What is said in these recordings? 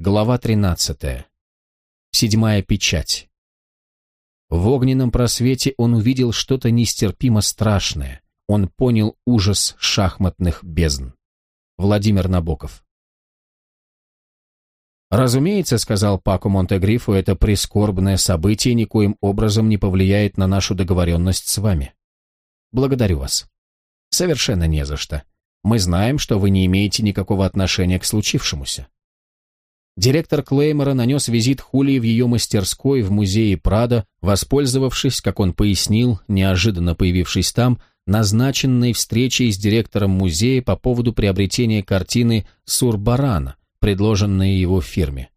Глава 13. Седьмая печать. В огненном просвете он увидел что-то нестерпимо страшное. Он понял ужас шахматных бездн. Владимир Набоков. «Разумеется, — сказал Пако Монтегрифу, — это прискорбное событие никоим образом не повлияет на нашу договоренность с вами. Благодарю вас. Совершенно не за что. Мы знаем, что вы не имеете никакого отношения к случившемуся. Директор Клеймора нанес визит Хулии в ее мастерской в музее Прада, воспользовавшись, как он пояснил, неожиданно появившись там, назначенной встречей с директором музея по поводу приобретения картины Сурбарана, предложенной его фирме.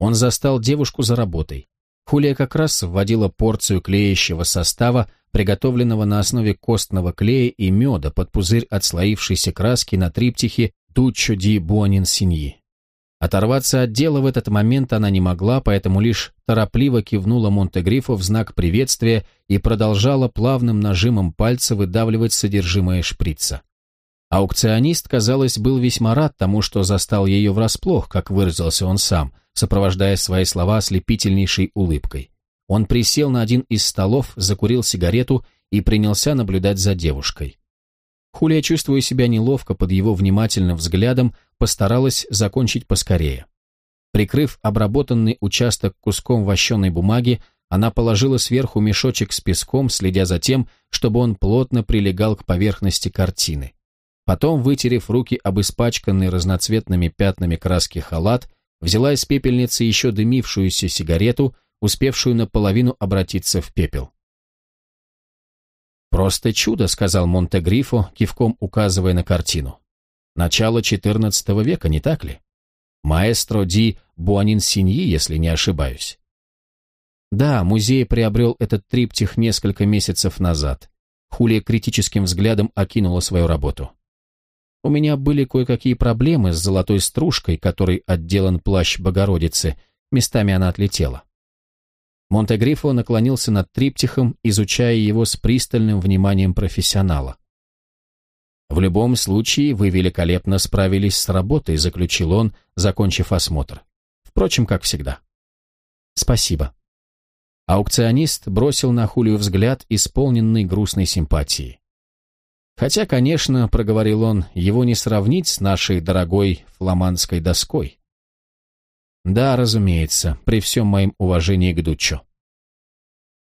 Он застал девушку за работой. Хулия как раз вводила порцию клеящего состава, приготовленного на основе костного клея и меда под пузырь отслоившейся краски на триптихе «Дуччо ди Буонинсиньи». Оторваться от дела в этот момент она не могла, поэтому лишь торопливо кивнула Монтегрифо в знак приветствия и продолжала плавным нажимом пальца выдавливать содержимое шприца. Аукционист, казалось, был весьма рад тому, что застал ее врасплох, как выразился он сам, сопровождая свои слова ослепительнейшей улыбкой. Он присел на один из столов, закурил сигарету и принялся наблюдать за девушкой. Хулия, чувствуя себя неловко под его внимательным взглядом, постаралась закончить поскорее. Прикрыв обработанный участок куском вощеной бумаги, она положила сверху мешочек с песком, следя за тем, чтобы он плотно прилегал к поверхности картины. Потом, вытерев руки об испачканный разноцветными пятнами краски халат, взяла из пепельницы еще дымившуюся сигарету, успевшую наполовину обратиться в пепел. «Просто чудо», — сказал Монте-Грифо, кивком указывая на картину. «Начало XIV века, не так ли? Маэстро ди Буанин-Синьи, если не ошибаюсь». Да, музей приобрел этот триптих несколько месяцев назад. Хулия критическим взглядом окинула свою работу. У меня были кое-какие проблемы с золотой стружкой, которой отделан плащ Богородицы, местами она отлетела. Монтегрифо наклонился над триптихом, изучая его с пристальным вниманием профессионала. «В любом случае, вы великолепно справились с работой», заключил он, закончив осмотр. Впрочем, как всегда. «Спасибо». Аукционист бросил на Хулию взгляд, исполненный грустной симпатией. «Хотя, конечно, — проговорил он, — его не сравнить с нашей дорогой фламандской доской». Да, разумеется, при всем моем уважении к Дуччо.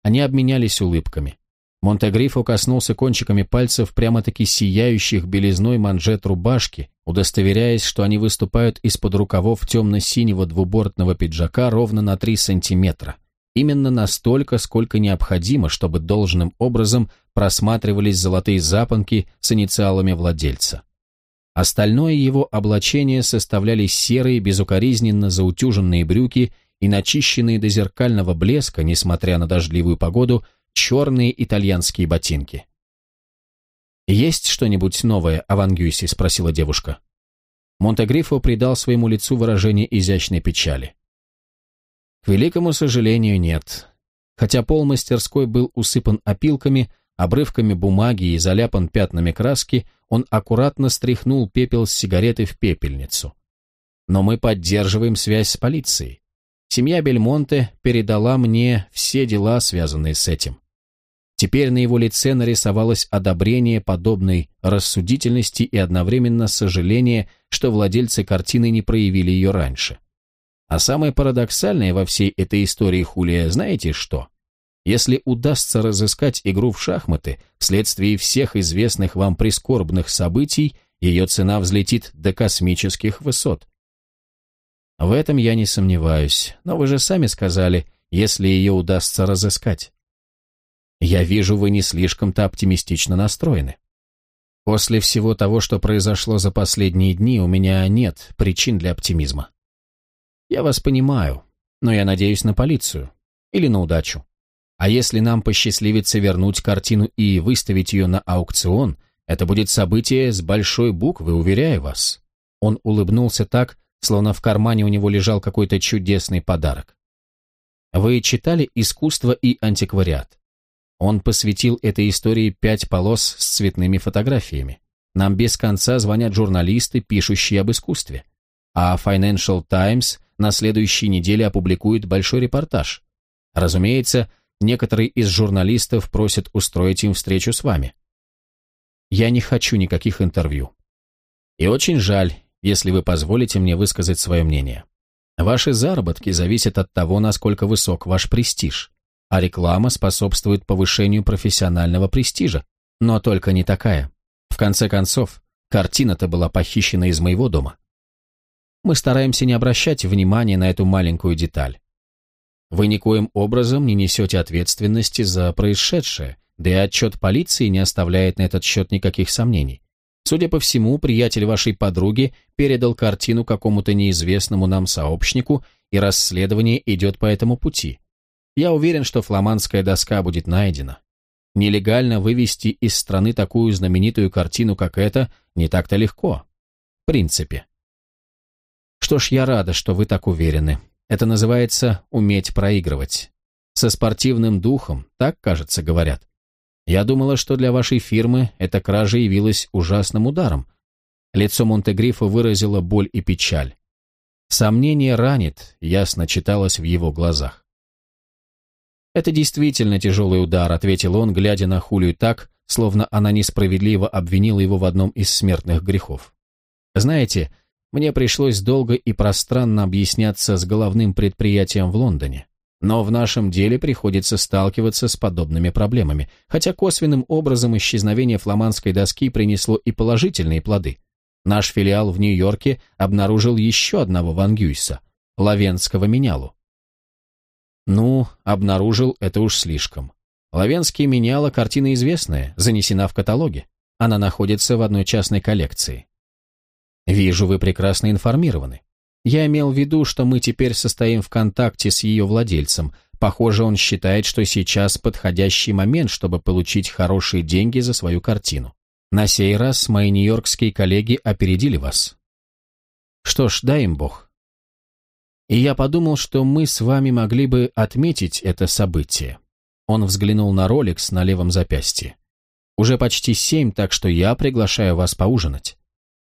Они обменялись улыбками. Монтегрифо коснулся кончиками пальцев прямо-таки сияющих белизной манжет рубашки, удостоверяясь, что они выступают из-под рукавов темно-синего двубортного пиджака ровно на три сантиметра. Именно настолько, сколько необходимо, чтобы должным образом просматривались золотые запонки с инициалами владельца. Остальное его облачение составляли серые, безукоризненно заутюженные брюки и начищенные до зеркального блеска, несмотря на дождливую погоду, черные итальянские ботинки. «Есть что-нибудь новое о Вангюсе?» – спросила девушка. Монтегрифо придал своему лицу выражение изящной печали. К великому сожалению, нет. Хотя пол мастерской был усыпан опилками, обрывками бумаги и заляпан пятнами краски, он аккуратно стряхнул пепел с сигареты в пепельницу. Но мы поддерживаем связь с полицией. Семья Бельмонте передала мне все дела, связанные с этим. Теперь на его лице нарисовалось одобрение подобной рассудительности и одновременно сожаление, что владельцы картины не проявили ее раньше. А самое парадоксальное во всей этой истории Хулия, знаете что? Если удастся разыскать игру в шахматы, вследствие всех известных вам прискорбных событий, ее цена взлетит до космических высот. В этом я не сомневаюсь, но вы же сами сказали, если ее удастся разыскать. Я вижу, вы не слишком-то оптимистично настроены. После всего того, что произошло за последние дни, у меня нет причин для оптимизма. Я вас понимаю, но я надеюсь на полицию или на удачу. А если нам посчастливится вернуть картину и выставить ее на аукцион, это будет событие с большой буквы, уверяю вас». Он улыбнулся так, словно в кармане у него лежал какой-то чудесный подарок. «Вы читали «Искусство и антиквариат»?» Он посвятил этой истории пять полос с цветными фотографиями. Нам без конца звонят журналисты, пишущие об искусстве. А Financial Times на следующей неделе опубликует большой репортаж. Разумеется, некоторые из журналистов просят устроить им встречу с вами. Я не хочу никаких интервью. И очень жаль, если вы позволите мне высказать свое мнение. Ваши заработки зависят от того, насколько высок ваш престиж, а реклама способствует повышению профессионального престижа, но только не такая. В конце концов, картина-то была похищена из моего дома. Мы стараемся не обращать внимания на эту маленькую деталь. Вы никоим образом не несете ответственности за происшедшее, да и отчет полиции не оставляет на этот счет никаких сомнений. Судя по всему, приятель вашей подруги передал картину какому-то неизвестному нам сообщнику, и расследование идет по этому пути. Я уверен, что фламандская доска будет найдена. Нелегально вывести из страны такую знаменитую картину, как эта, не так-то легко. В принципе. Что ж, я рада, что вы так уверены. Это называется уметь проигрывать. Со спортивным духом, так, кажется, говорят. Я думала, что для вашей фирмы эта кража явилась ужасным ударом. Лицо Монтегрифа выразило боль и печаль. Сомнение ранит, ясно читалось в его глазах. «Это действительно тяжелый удар», — ответил он, глядя на Хулию так, словно она несправедливо обвинила его в одном из смертных грехов. «Знаете, мне пришлось долго и пространно объясняться с головным предприятием в Лондоне. Но в нашем деле приходится сталкиваться с подобными проблемами, хотя косвенным образом исчезновение фламандской доски принесло и положительные плоды. Наш филиал в Нью-Йорке обнаружил еще одного Вангюйса, лавенского менялу. Ну, обнаружил это уж слишком. Лавенский меняла картина известная, занесена в каталоге. Она находится в одной частной коллекции. Вижу, вы прекрасно информированы. Я имел в виду, что мы теперь состоим в контакте с ее владельцем. Похоже, он считает, что сейчас подходящий момент, чтобы получить хорошие деньги за свою картину. На сей раз мои нью-йоркские коллеги опередили вас. Что ж, дай им Бог. И я подумал, что мы с вами могли бы отметить это событие. Он взглянул на роликс на левом запястье. Уже почти семь, так что я приглашаю вас поужинать.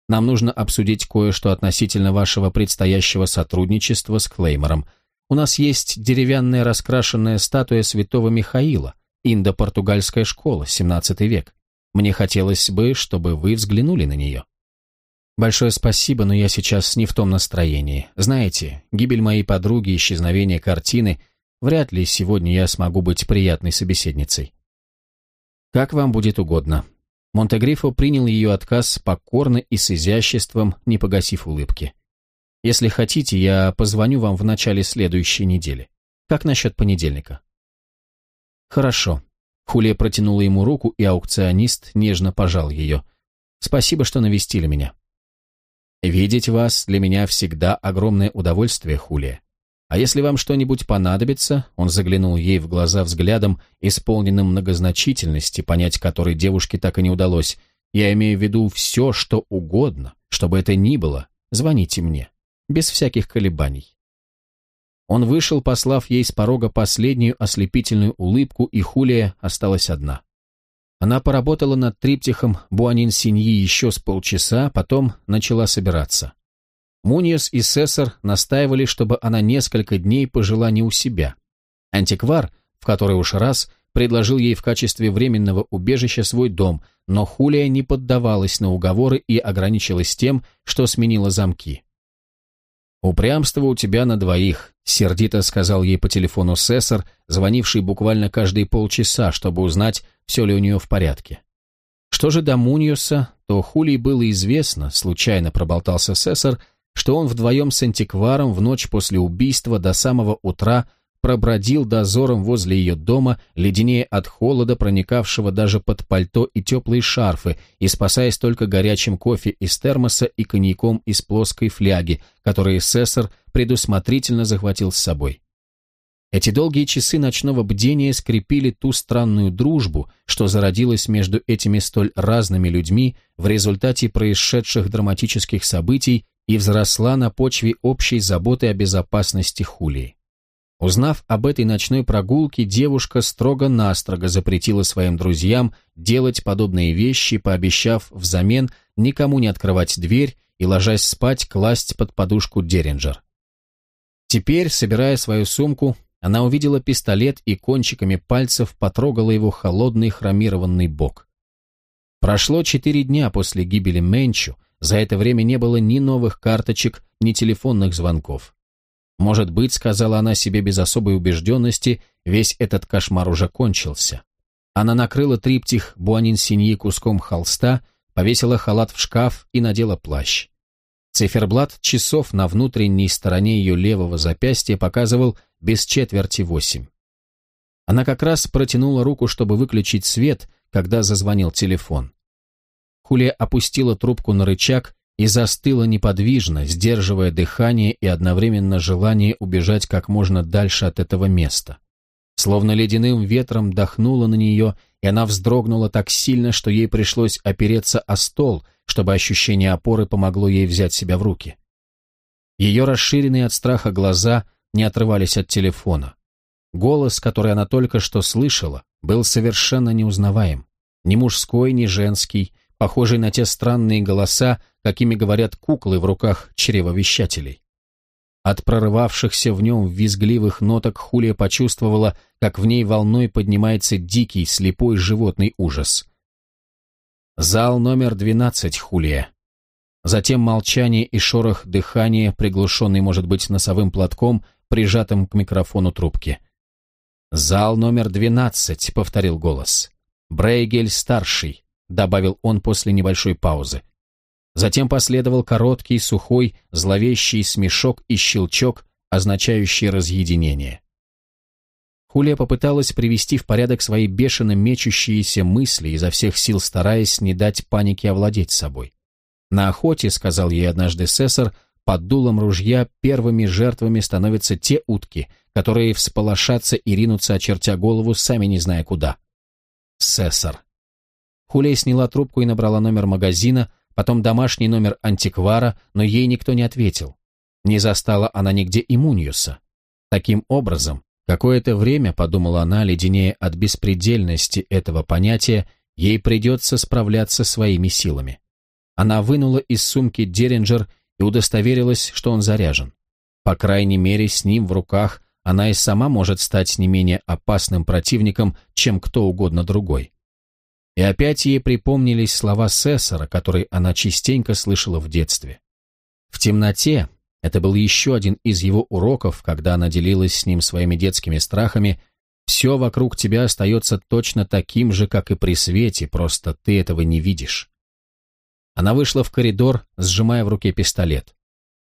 Нам нужно обсудить кое-что относительно вашего предстоящего сотрудничества с Клеймором. У нас есть деревянная раскрашенная статуя святого Михаила, индо-португальская школа, 17 век. Мне хотелось бы, чтобы вы взглянули на нее. Большое спасибо, но я сейчас не в том настроении. Знаете, гибель моей подруги, исчезновение картины, вряд ли сегодня я смогу быть приятной собеседницей. Как вам будет угодно. Монтегрифо принял ее отказ покорно и с изяществом, не погасив улыбки. «Если хотите, я позвоню вам в начале следующей недели. Как насчет понедельника?» «Хорошо». Хулия протянула ему руку, и аукционист нежно пожал ее. «Спасибо, что навестили меня». «Видеть вас для меня всегда огромное удовольствие, Хулия. А если вам что-нибудь понадобится, он заглянул ей в глаза взглядом, исполненным многозначительности, понять которой девушке так и не удалось. Я имею в виду все, что угодно, чтобы это ни было, звоните мне, без всяких колебаний. Он вышел, послав ей с порога последнюю ослепительную улыбку, и Хулия осталась одна. Она поработала над триптихом Буанин-Синьи еще с полчаса, потом начала собираться. Муньес и Сессор настаивали, чтобы она несколько дней пожила не у себя. Антиквар, в который уж раз, предложил ей в качестве временного убежища свой дом, но Хулия не поддавалась на уговоры и ограничилась тем, что сменила замки. «Упрямство у тебя на двоих», — сердито сказал ей по телефону Сессор, звонивший буквально каждые полчаса, чтобы узнать, все ли у нее в порядке. Что же до Муньоса, то Хулии было известно, случайно проболтался Сессор, что он вдвоем с антикваром в ночь после убийства до самого утра пробродил дозором возле ее дома, леденее от холода, проникавшего даже под пальто и теплые шарфы, и спасаясь только горячим кофе из термоса и коньяком из плоской фляги, которые Сессор предусмотрительно захватил с собой. Эти долгие часы ночного бдения скрепили ту странную дружбу, что зародилась между этими столь разными людьми в результате происшедших драматических событий и взросла на почве общей заботы о безопасности Хулии. Узнав об этой ночной прогулке, девушка строго-настрого запретила своим друзьям делать подобные вещи, пообещав взамен никому не открывать дверь и, ложась спать, класть под подушку Деринджер. Теперь, собирая свою сумку, она увидела пистолет и кончиками пальцев потрогала его холодный хромированный бок. Прошло четыре дня после гибели Менчу, за это время не было ни новых карточек, ни телефонных звонков. Может быть, сказала она себе без особой убежденности, весь этот кошмар уже кончился. Она накрыла триптих Буанин-Синьи куском холста, повесила халат в шкаф и надела плащ. Циферблат часов на внутренней стороне ее левого запястья показывал без четверти восемь. Она как раз протянула руку, чтобы выключить свет, когда зазвонил телефон. Хулия опустила трубку на рычаг и застыла неподвижно, сдерживая дыхание и одновременно желание убежать как можно дальше от этого места. Словно ледяным ветром дохнуло на нее, и она вздрогнула так сильно, что ей пришлось опереться о стол, чтобы ощущение опоры помогло ей взять себя в руки. Ее расширенные от страха глаза не отрывались от телефона. Голос, который она только что слышала, был совершенно неузнаваем. Ни мужской, ни женский, похожий на те странные голоса, какими говорят куклы в руках чревовещателей. От прорывавшихся в нем визгливых ноток Хулия почувствовала, как в ней волной поднимается дикий, слепой животный ужас. Зал номер двенадцать, Хулия. Затем молчание и шорох дыхания, приглушенный, может быть, носовым платком, прижатым к микрофону трубки. «Зал номер двенадцать», — повторил голос. «Брейгель-старший», — добавил он после небольшой паузы. Затем последовал короткий, сухой, зловещий смешок и щелчок, означающий разъединение. Хулия попыталась привести в порядок свои бешено мечущиеся мысли, изо всех сил стараясь не дать панике овладеть собой. На охоте, сказал ей однажды Сесар, под дулом ружья первыми жертвами становятся те утки, которые всполошатся и ринутся, очертя голову, сами не зная куда. Сесар. Хулия сняла трубку и набрала номер магазина, потом домашний номер антиквара, но ей никто не ответил. Не застала она нигде и Муньюса. Таким образом, какое-то время, подумала она, леденее от беспредельности этого понятия, ей придется справляться своими силами. Она вынула из сумки Деринджер и удостоверилась, что он заряжен. По крайней мере, с ним в руках она и сама может стать не менее опасным противником, чем кто угодно другой. И опять ей припомнились слова Сессора, которые она частенько слышала в детстве. В темноте, это был еще один из его уроков, когда она делилась с ним своими детскими страхами, все вокруг тебя остается точно таким же, как и при свете, просто ты этого не видишь. Она вышла в коридор, сжимая в руке пистолет.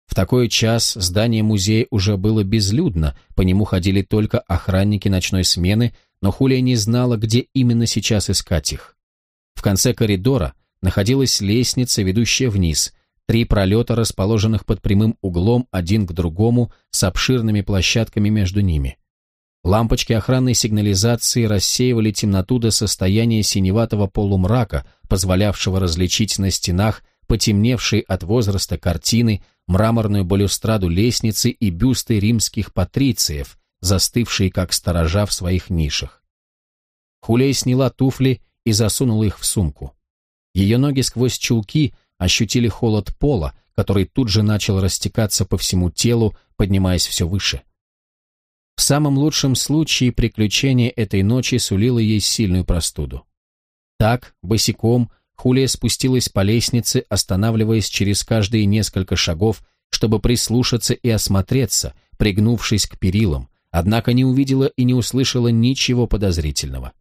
В такой час здание музея уже было безлюдно, по нему ходили только охранники ночной смены, но Хулия не знала, где именно сейчас искать их. В конце коридора находилась лестница, ведущая вниз, три пролета, расположенных под прямым углом один к другому, с обширными площадками между ними. Лампочки охранной сигнализации рассеивали темноту до состояния синеватого полумрака, позволявшего различить на стенах потемневшие от возраста картины, мраморную балюстраду лестницы и бюсты римских патрициев, застывшие как сторожа в своих нишах. Хулей сняла туфли и засунула их в сумку. Ее ноги сквозь чулки ощутили холод пола, который тут же начал растекаться по всему телу, поднимаясь все выше. В самом лучшем случае приключение этой ночи сулило ей сильную простуду. Так, босиком, Хулия спустилась по лестнице, останавливаясь через каждые несколько шагов, чтобы прислушаться и осмотреться, пригнувшись к перилам, однако не увидела и не услышала ничего подозрительного.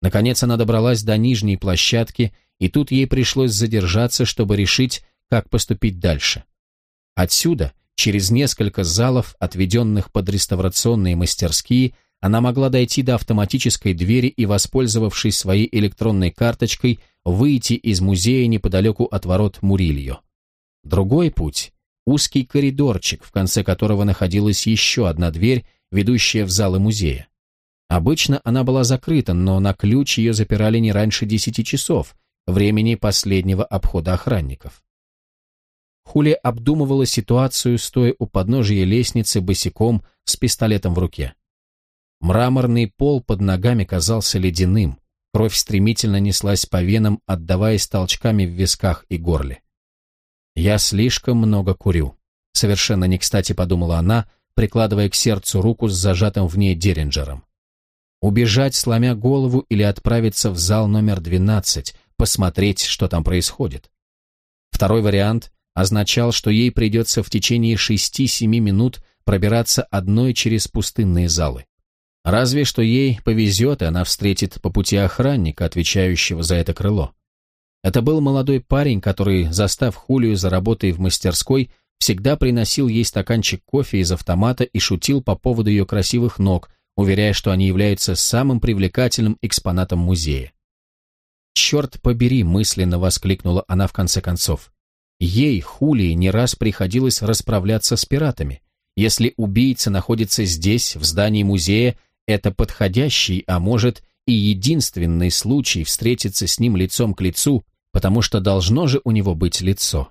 Наконец она добралась до нижней площадки, и тут ей пришлось задержаться, чтобы решить, как поступить дальше. Отсюда, через несколько залов, отведенных под реставрационные мастерские, она могла дойти до автоматической двери и, воспользовавшись своей электронной карточкой, выйти из музея неподалеку от ворот Мурильо. Другой путь – узкий коридорчик, в конце которого находилась еще одна дверь, ведущая в залы музея. Обычно она была закрыта, но на ключ ее запирали не раньше десяти часов, времени последнего обхода охранников. Хули обдумывала ситуацию, стоя у подножия лестницы босиком с пистолетом в руке. Мраморный пол под ногами казался ледяным, кровь стремительно неслась по венам, отдаваясь толчками в висках и горле. «Я слишком много курю», — совершенно не кстати подумала она, прикладывая к сердцу руку с зажатым в ней Деринджером. Убежать, сломя голову, или отправиться в зал номер 12, посмотреть, что там происходит. Второй вариант означал, что ей придется в течение 6-7 минут пробираться одной через пустынные залы. Разве что ей повезет, и она встретит по пути охранника, отвечающего за это крыло. Это был молодой парень, который, застав Хулию за работой в мастерской, всегда приносил ей стаканчик кофе из автомата и шутил по поводу ее красивых ног, уверяя, что они являются самым привлекательным экспонатом музея. «Черт побери!» — мысленно воскликнула она в конце концов. Ей, Хулии, не раз приходилось расправляться с пиратами. Если убийца находится здесь, в здании музея, это подходящий, а может и единственный случай встретиться с ним лицом к лицу, потому что должно же у него быть лицо.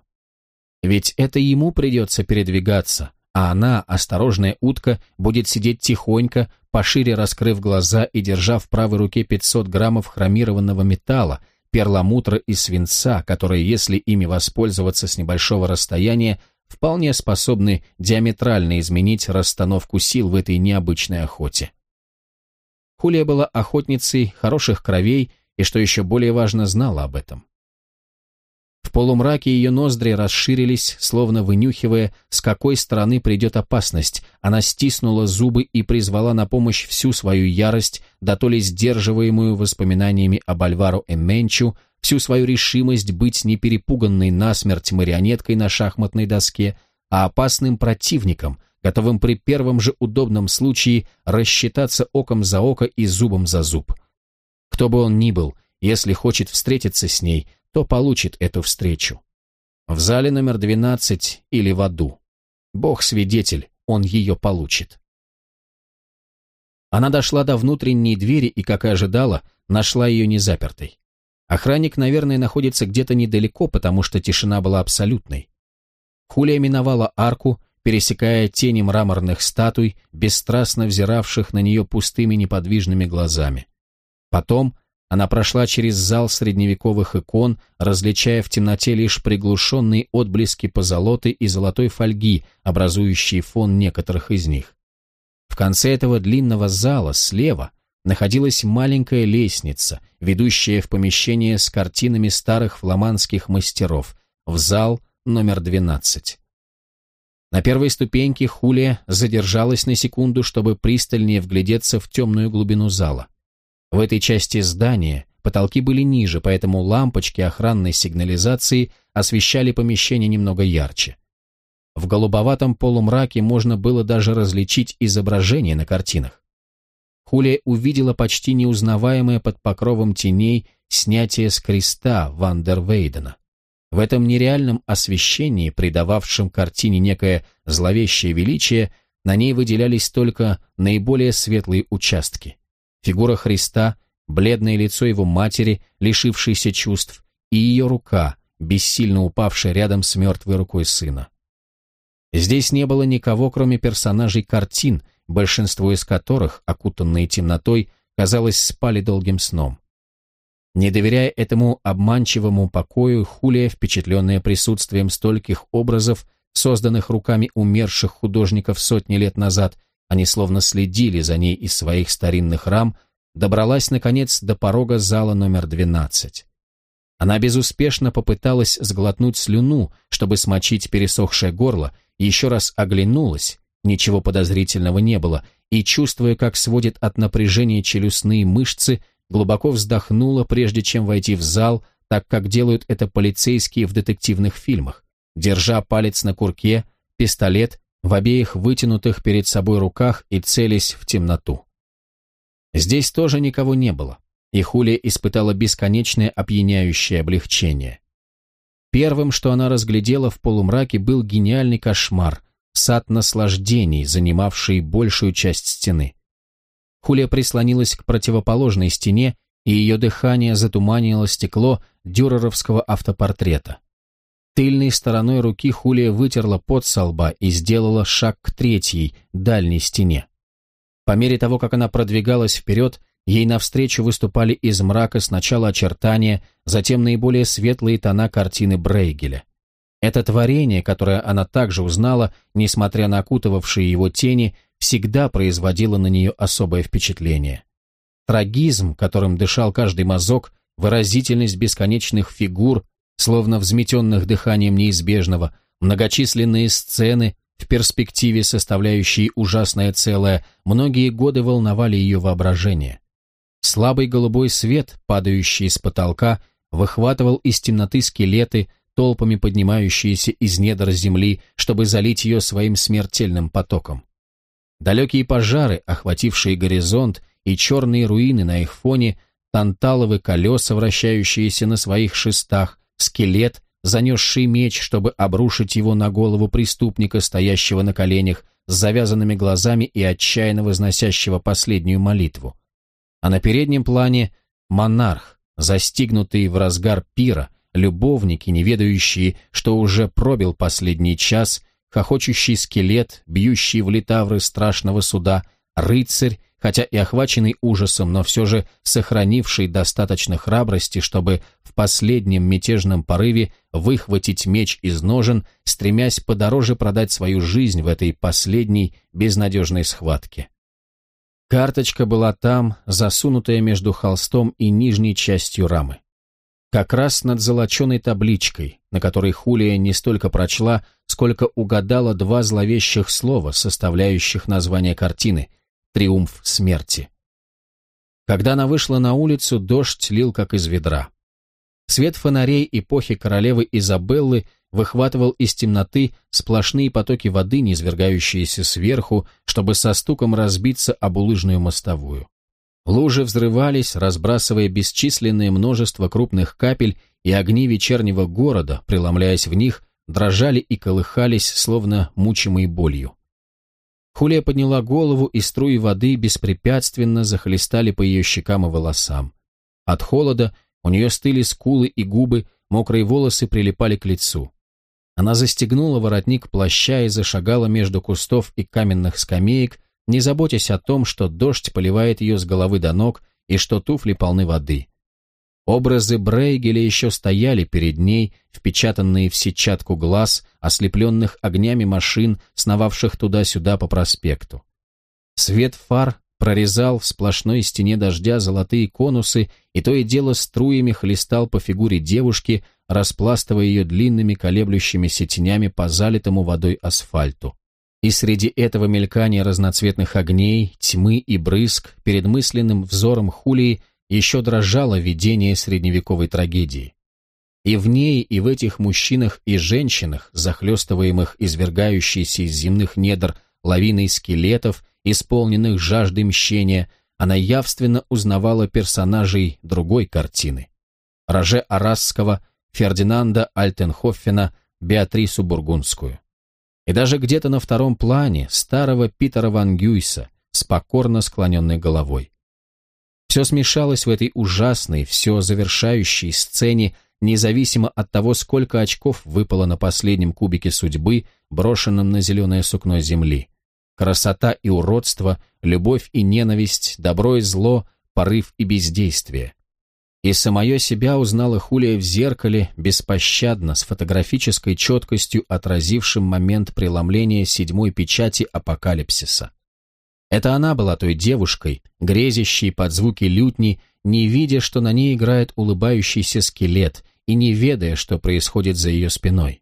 Ведь это ему придется передвигаться, а она, осторожная утка, будет сидеть тихонько, пошире раскрыв глаза и держа в правой руке 500 граммов хромированного металла, перламутра и свинца, которые, если ими воспользоваться с небольшого расстояния, вполне способны диаметрально изменить расстановку сил в этой необычной охоте. Хулия была охотницей хороших кровей и, что еще более важно, знала об этом. В полумраке ее ноздри расширились, словно вынюхивая, с какой стороны придет опасность. Она стиснула зубы и призвала на помощь всю свою ярость, да то ли сдерживаемую воспоминаниями об Альваро Эменчу, всю свою решимость быть не перепуганной насмерть марионеткой на шахматной доске, а опасным противником, готовым при первом же удобном случае рассчитаться оком за око и зубом за зуб. Кто бы он ни был, если хочет встретиться с ней, то получит эту встречу. В зале номер 12 или в аду. Бог свидетель, он ее получит. Она дошла до внутренней двери и, как и ожидала, нашла ее незапертой. Охранник, наверное, находится где-то недалеко, потому что тишина была абсолютной. Хулия миновала арку, пересекая тени мраморных статуй, бесстрастно взиравших на нее пустыми неподвижными глазами. Потом она прошла через зал средневековых икон, различая в темноте лишь приглушенные отблески позолоты и золотой фольги, образующие фон некоторых из них. В конце этого длинного зала слева находилась маленькая лестница, ведущая в помещение с картинами старых фламандских мастеров, в зал номер 12. На первой ступеньке Хулия задержалась на секунду, чтобы пристальнее вглядеться в темную глубину зала. В этой части здания потолки были ниже, поэтому лампочки охранной сигнализации освещали помещение немного ярче. В голубоватом полумраке можно было даже различить изображения на картинах. Хулия увидела почти неузнаваемое под покровом теней снятие с креста Вандервейдена. В этом нереальном освещении, придававшем картине некое зловещее величие, на ней выделялись только наиболее светлые участки фигура Христа, бледное лицо его матери, лишившейся чувств, и ее рука, бессильно упавшая рядом с мертвой рукой сына. Здесь не было никого, кроме персонажей картин, большинство из которых, окутанные темнотой, казалось, спали долгим сном. Не доверяя этому обманчивому покою, Хулия, впечатленная присутствием стольких образов, созданных руками умерших художников сотни лет назад, они словно следили за ней из своих старинных рам, добралась, наконец, до порога зала номер 12. Она безуспешно попыталась сглотнуть слюну, чтобы смочить пересохшее горло, еще раз оглянулась, ничего подозрительного не было, и, чувствуя, как сводит от напряжения челюстные мышцы, глубоко вздохнула, прежде чем войти в зал, так как делают это полицейские в детективных фильмах, держа палец на курке, пистолет в обеих вытянутых перед собой руках и целясь в темноту. Здесь тоже никого не было, и Хулия испытала бесконечное опьяняющее облегчение. Первым, что она разглядела в полумраке, был гениальный кошмар, сад наслаждений, занимавший большую часть стены. Хулия прислонилась к противоположной стене, и ее дыхание затуманило стекло дюреровского автопортрета. Тыльной стороной руки Хулия вытерла пот со лба и сделала шаг к третьей, дальней стене. По мере того, как она продвигалась вперед, ей навстречу выступали из мрака сначала очертания, затем наиболее светлые тона картины Брейгеля. Это творение, которое она также узнала, несмотря на окутывавшие его тени, всегда производило на нее особое впечатление. Трагизм, которым дышал каждый мазок, выразительность бесконечных фигур, словно взметенных дыханием неизбежного, многочисленные сцены, в перспективе составляющие ужасное целое, многие годы волновали ее воображение. Слабый голубой свет, падающий с потолка, выхватывал из темноты скелеты, толпами поднимающиеся из недр земли, чтобы залить ее своим смертельным потоком. Далекие пожары, охватившие горизонт, и черные руины на их фоне, танталовые колеса, вращающиеся на своих шестах, скелет, занесший меч, чтобы обрушить его на голову преступника, стоящего на коленях, с завязанными глазами и отчаянно возносящего последнюю молитву. А на переднем плане монарх, застигнутый в разгар пира, любовники, не ведающие, что уже пробил последний час, хохочущий скелет, бьющий в литавры страшного суда, рыцарь, хотя и охваченный ужасом, но все же сохранивший достаточно храбрости, чтобы в последнем мятежном порыве выхватить меч из ножен, стремясь подороже продать свою жизнь в этой последней безнадежной схватке. Карточка была там, засунутая между холстом и нижней частью рамы как раз над золоченой табличкой, на которой Хулия не столько прочла, сколько угадала два зловещих слова, составляющих название картины «Триумф смерти». Когда она вышла на улицу, дождь лил как из ведра. Свет фонарей эпохи королевы Изабеллы выхватывал из темноты сплошные потоки воды, низвергающиеся сверху, чтобы со стуком разбиться об улыжную мостовую. Лужи взрывались, разбрасывая бесчисленное множество крупных капель, и огни вечернего города, преломляясь в них, дрожали и колыхались, словно мучимые болью. Хулия подняла голову, и струи воды беспрепятственно захлестали по ее щекам и волосам. От холода у нее стыли скулы и губы, мокрые волосы прилипали к лицу. Она застегнула воротник плаща и зашагала между кустов и каменных скамеек, не заботясь о том, что дождь поливает ее с головы до ног и что туфли полны воды. Образы Брейгеля еще стояли перед ней, впечатанные в сетчатку глаз, ослепленных огнями машин, сновавших туда-сюда по проспекту. Свет фар прорезал в сплошной стене дождя золотые конусы, и то и дело струями хлестал по фигуре девушки, распластывая ее длинными колеблющимися тенями по залитому водой асфальту. И среди этого мелькания разноцветных огней, тьмы и брызг перед мысленным взором Хулии еще дрожало видение средневековой трагедии. И в ней, и в этих мужчинах и женщинах, захлестываемых извергающейся из земных недр лавиной скелетов, исполненных жаждой мщения, она явственно узнавала персонажей другой картины. Роже Арасского, Фердинанда Альтенхоффена, Беатрису Бургундскую и даже где-то на втором плане старого Питера Ван Гюйса с покорно склоненной головой. Все смешалось в этой ужасной, все завершающей сцене, независимо от того, сколько очков выпало на последнем кубике судьбы, брошенном на зеленое сукно земли. Красота и уродство, любовь и ненависть, добро и зло, порыв и бездействие. И самое себя узнала Хулия в зеркале, беспощадно, с фотографической четкостью отразившим момент преломления седьмой печати апокалипсиса. Это она была той девушкой, грезящей под звуки лютни, не видя, что на ней играет улыбающийся скелет, и не ведая, что происходит за ее спиной.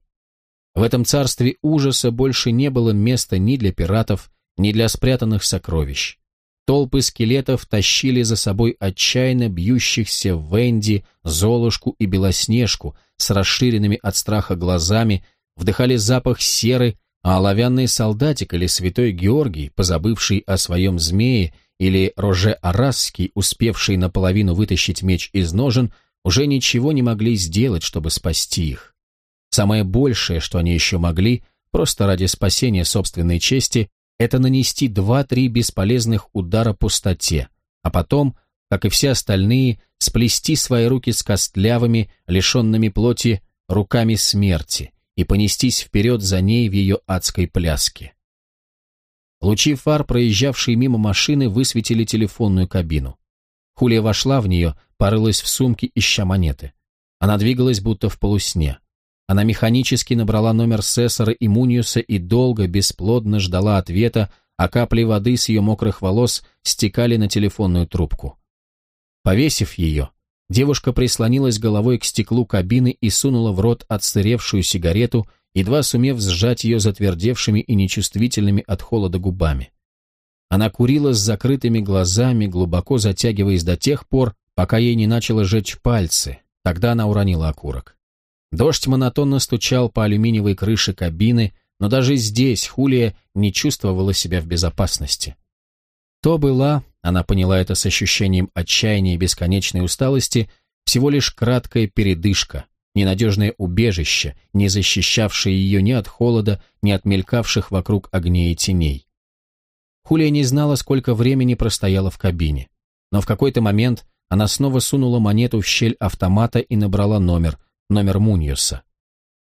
В этом царстве ужаса больше не было места ни для пиратов, ни для спрятанных сокровищ. Толпы скелетов тащили за собой отчаянно бьющихся Венди, Золушку и Белоснежку с расширенными от страха глазами, вдыхали запах серы, а оловянный солдатик или святой Георгий, позабывший о своем змее, или Роже Арасский, успевший наполовину вытащить меч из ножен, уже ничего не могли сделать, чтобы спасти их. Самое большее, что они еще могли, просто ради спасения собственной чести, это нанести два-три бесполезных удара пустоте, а потом, как и все остальные, сплести свои руки с костлявыми, лишенными плоти, руками смерти и понестись вперед за ней в ее адской пляске. Лучи фар, проезжавшие мимо машины, высветили телефонную кабину. Хулия вошла в нее, порылась в сумке, ища монеты. Она двигалась, будто в полусне. Она механически набрала номер Сессора и Муниуса и долго, бесплодно ждала ответа, а капли воды с ее мокрых волос стекали на телефонную трубку. Повесив ее, девушка прислонилась головой к стеклу кабины и сунула в рот отсыревшую сигарету, едва сумев сжать ее затвердевшими и нечувствительными от холода губами. Она курила с закрытыми глазами, глубоко затягиваясь до тех пор, пока ей не начало жечь пальцы, тогда она уронила окурок. Дождь монотонно стучал по алюминиевой крыше кабины, но даже здесь Хулия не чувствовала себя в безопасности. То была, она поняла это с ощущением отчаяния и бесконечной усталости, всего лишь краткая передышка, ненадежное убежище, не защищавшее ее ни от холода, ни от мелькавших вокруг огней и теней. Хулия не знала, сколько времени простояла в кабине, но в какой-то момент она снова сунула монету в щель автомата и набрала номер, номер Муньюса.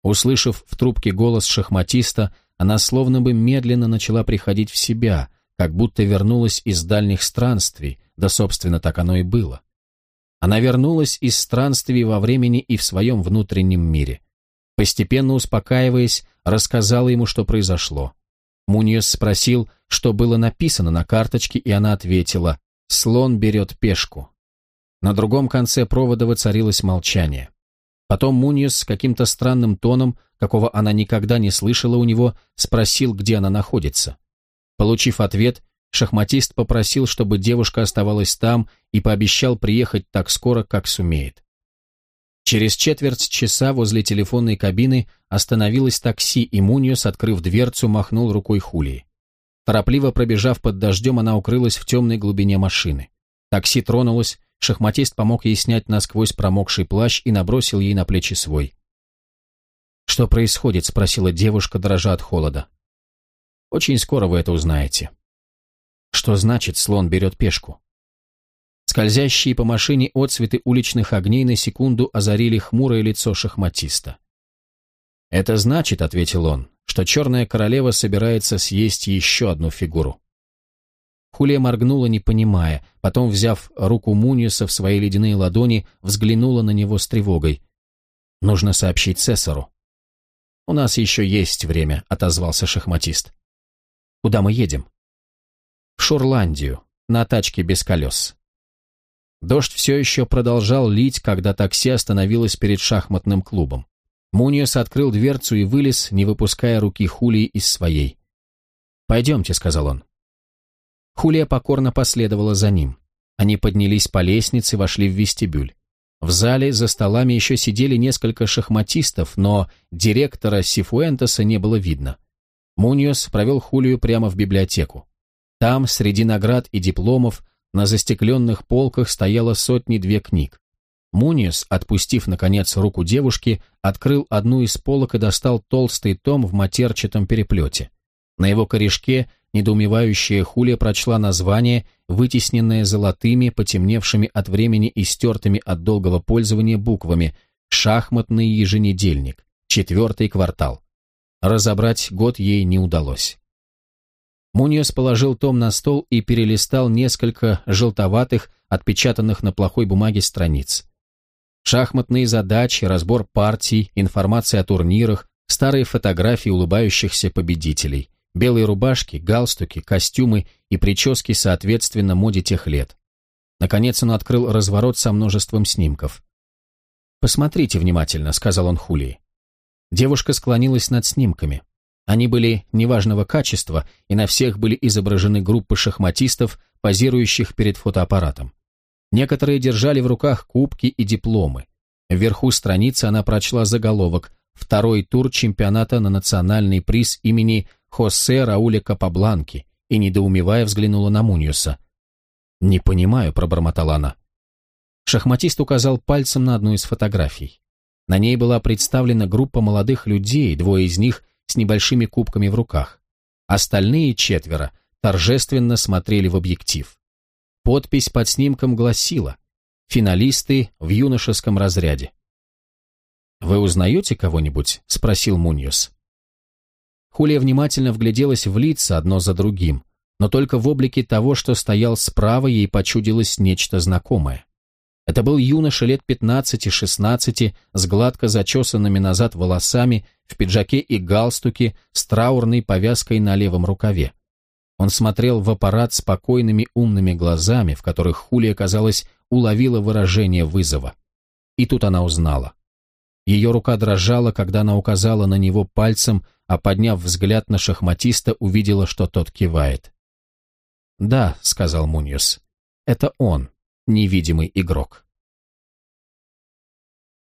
Услышав в трубке голос шахматиста, она словно бы медленно начала приходить в себя, как будто вернулась из дальних странствий, да, собственно, так оно и было. Она вернулась из странствий во времени и в своем внутреннем мире. Постепенно успокаиваясь, рассказала ему, что произошло. Муньес спросил, что было написано на карточке, и она ответила «Слон берет пешку». На другом конце провода воцарилось молчание. Потом Муньес с каким-то странным тоном, какого она никогда не слышала у него, спросил, где она находится. Получив ответ, шахматист попросил, чтобы девушка оставалась там и пообещал приехать так скоро, как сумеет. Через четверть часа возле телефонной кабины остановилось такси, и Муньес, открыв дверцу, махнул рукой Хулии. Торопливо пробежав под дождем, она укрылась в темной глубине машины. Такси тронулось, Шахматист помог ей снять насквозь промокший плащ и набросил ей на плечи свой. «Что происходит?» — спросила девушка, дрожа от холода. «Очень скоро вы это узнаете». «Что значит, слон берет пешку?» Скользящие по машине отцветы уличных огней на секунду озарили хмурое лицо шахматиста. «Это значит, — ответил он, — что черная королева собирается съесть еще одну фигуру. Хулия моргнула, не понимая, потом, взяв руку Муниуса в свои ледяные ладони, взглянула на него с тревогой. «Нужно сообщить Цесару». «У нас еще есть время», — отозвался шахматист. «Куда мы едем?» «В Шурландию, на тачке без колес». Дождь все еще продолжал лить, когда такси остановилось перед шахматным клубом. Муниус открыл дверцу и вылез, не выпуская руки Хулии из своей. «Пойдемте», — сказал он. Хулия покорно последовала за ним. Они поднялись по лестнице, вошли в вестибюль. В зале за столами еще сидели несколько шахматистов, но директора Сифуэнтеса не было видно. Муньос провел Хулию прямо в библиотеку. Там, среди наград и дипломов, на застекленных полках стояло сотни-две книг. Муниус, отпустив, наконец, руку девушки, открыл одну из полок и достал толстый том в матерчатом переплете. На его корешке недоумевающая Хулия прочла название, вытесненное золотыми, потемневшими от времени и стертыми от долгого пользования буквами «Шахматный еженедельник», четвертый квартал. Разобрать год ей не удалось. Муниос положил том на стол и перелистал несколько желтоватых, отпечатанных на плохой бумаге страниц. Шахматные задачи, разбор партий, информация о турнирах, старые фотографии улыбающихся победителей – Белые рубашки, галстуки, костюмы и прически соответственно моде тех лет. Наконец он открыл разворот со множеством снимков. «Посмотрите внимательно», — сказал он Хулии. Девушка склонилась над снимками. Они были неважного качества, и на всех были изображены группы шахматистов, позирующих перед фотоаппаратом. Некоторые держали в руках кубки и дипломы. Вверху страницы она прочла заголовок «Второй тур чемпионата на национальный приз имени Хосе Рауля Капабланки и, недоумевая, взглянула на Муньюса. «Не понимаю», — пробормотала она. Шахматист указал пальцем на одну из фотографий. На ней была представлена группа молодых людей, двое из них с небольшими кубками в руках. Остальные четверо торжественно смотрели в объектив. Подпись под снимком гласила «Финалисты в юношеском разряде». «Вы узнаете кого-нибудь?» — спросил Муньюс. Хулия внимательно вгляделась в лица одно за другим, но только в облике того, что стоял справа, ей почудилось нечто знакомое. Это был юноша лет 15-16 с гладко зачесанными назад волосами, в пиджаке и галстуке с траурной повязкой на левом рукаве. Он смотрел в аппарат спокойными умными глазами, в которых Хулия, казалось, уловила выражение вызова. И тут она узнала. Ее рука дрожала, когда она указала на него пальцем, а подняв взгляд на шахматиста, увидела, что тот кивает. «Да», — сказал Муньюс, — «это он, невидимый игрок».